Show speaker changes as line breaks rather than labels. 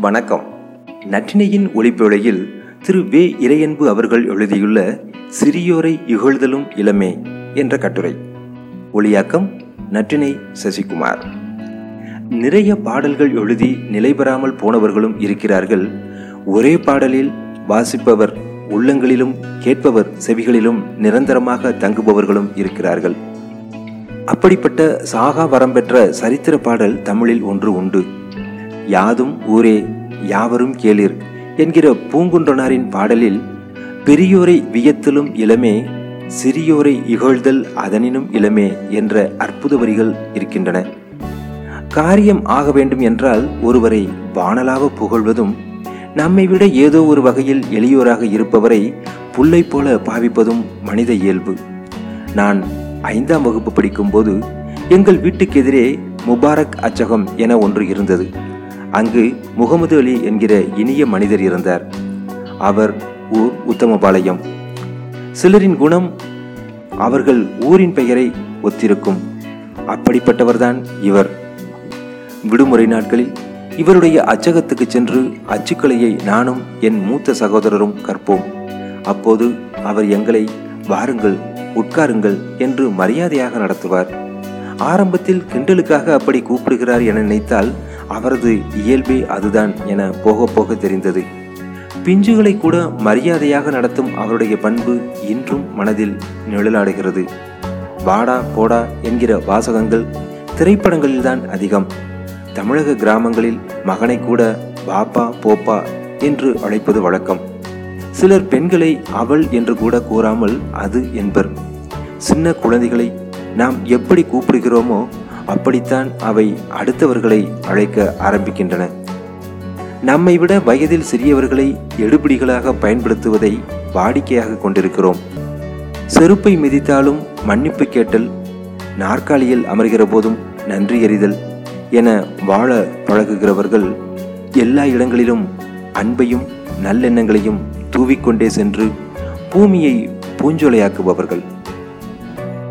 வணக்கம். நற்றினையின் ஒளிப்பேழையில் திரு வே. இறையன்பு அவர்கள் எழுதியுள்ள சிறியோரை இகழ்தலும் இளமே என்ற கட்டுரை. ஒளியாக்கம் நற்றினை சசிகுமார். நிறைய பாடல்கள் எழுதி நிலை பெறாமல் போனவர்களும் இருக்கிறார்கள். ஒரே பாடலில் வாசிப்பவர் உள்ளங்களிலும் கேட்பவர் செவிகளிலும் நிரந்தரமாக தங்குபவர்களும் இருக்கிறார்கள். அப்படிப்பட்ட சாகா வரம்பெற்ற சரித்திர பாடல் தமிழில் ஒன்று உண்டு. யாதும் ஊரே யாவரும் கேளிர் என்கிற பூங்குன்றனாரின் பாடலில் பெரியோரை வியத்தலும் இளமே சிறியோரை இகழ்தல் அதனினும் இளமே என்ற அற்புத வரிகள் இருக்கின்றன. காரியம் ஆக வேண்டும் என்றால் ஒருவரை வானலாக புகழ்வதும் நம்மை விட ஏதோ ஒரு வகையில் எளியோராக இருப்பவரை புல்லை போல பாவிப்பதும் மனித இயல்பு. நான் ஐந்தாம் வகுப்பு படிக்கும்போது எங்கள் வீட்டுக்கு எதிரே முபாரக் அச்சகம் என ஒன்று இருந்தது. அங்கு முகமது அலி என்கிற இனிய மனிதர் இருந்தார். அவர் ஊர் உத்தமபாளையம். சிலரின் குணம் அவர்கள் ஊரின் பெயரை ஒத்திருக்கும். அப்படிப்பட்டவர்தான் இவர். விடுமுறை நாட்களில் இவருடைய அச்சகத்துக்கு சென்று அச்சுக்கலையை நானும் என் மூத்த சகோதரரும் கற்போம். அப்போது அவர் எங்களை வாருங்கள் உட்காருங்கள் என்று மரியாதையாக நடத்துவார். ஆரம்பத்தில் கிண்டலுக்காக அப்படி கூப்பிடுகிறார் என நினைத்தால் அவரது இயல்பே அதுதான் என போக போக தெரிந்தது. பிஞ்சுகளை கூட மரியாதையாக நடத்தும் அவருடைய பண்பு இன்றும் மனதில் நிழலாடுகிறது. வாடா போடா என்கிற வாசகங்கள் திரைப்படங்களில்தான் அதிகம். தமிழக கிராமங்களில் மகனை கூட பாப்பா போப்பா என்று அழைப்பது வழக்கம். சிலர் பெண்களை அவள் என்று கூட கூறாமல் அது என்பர். சின்ன குழந்தைகளை நாம் எப்படி கூப்பிடுகிறோமோ அப்படித்தான் அவை அடுத்தவர்களை அழைக்க ஆரம்பிக்கின்றன. நம்மை விட வயதில் சிறியவர்களை எடுபிடிகளாக பயன்படுத்துவதை வாடிக்கையாக கொண்டிருக்கிறோம். செருப்பை மிதித்தாலும் மன்னிப்பு கேட்டல் நாற்காலியில் அமர்கிற போதும் நன்றி எறிதல் என வாழ பழகுகிறவர்கள் எல்லா இடங்களிலும் அன்பையும் நல்லெண்ணங்களையும் தூவிக்கொண்டே சென்று பூமியை பூஞ்சோலையாக்குபவர்கள்.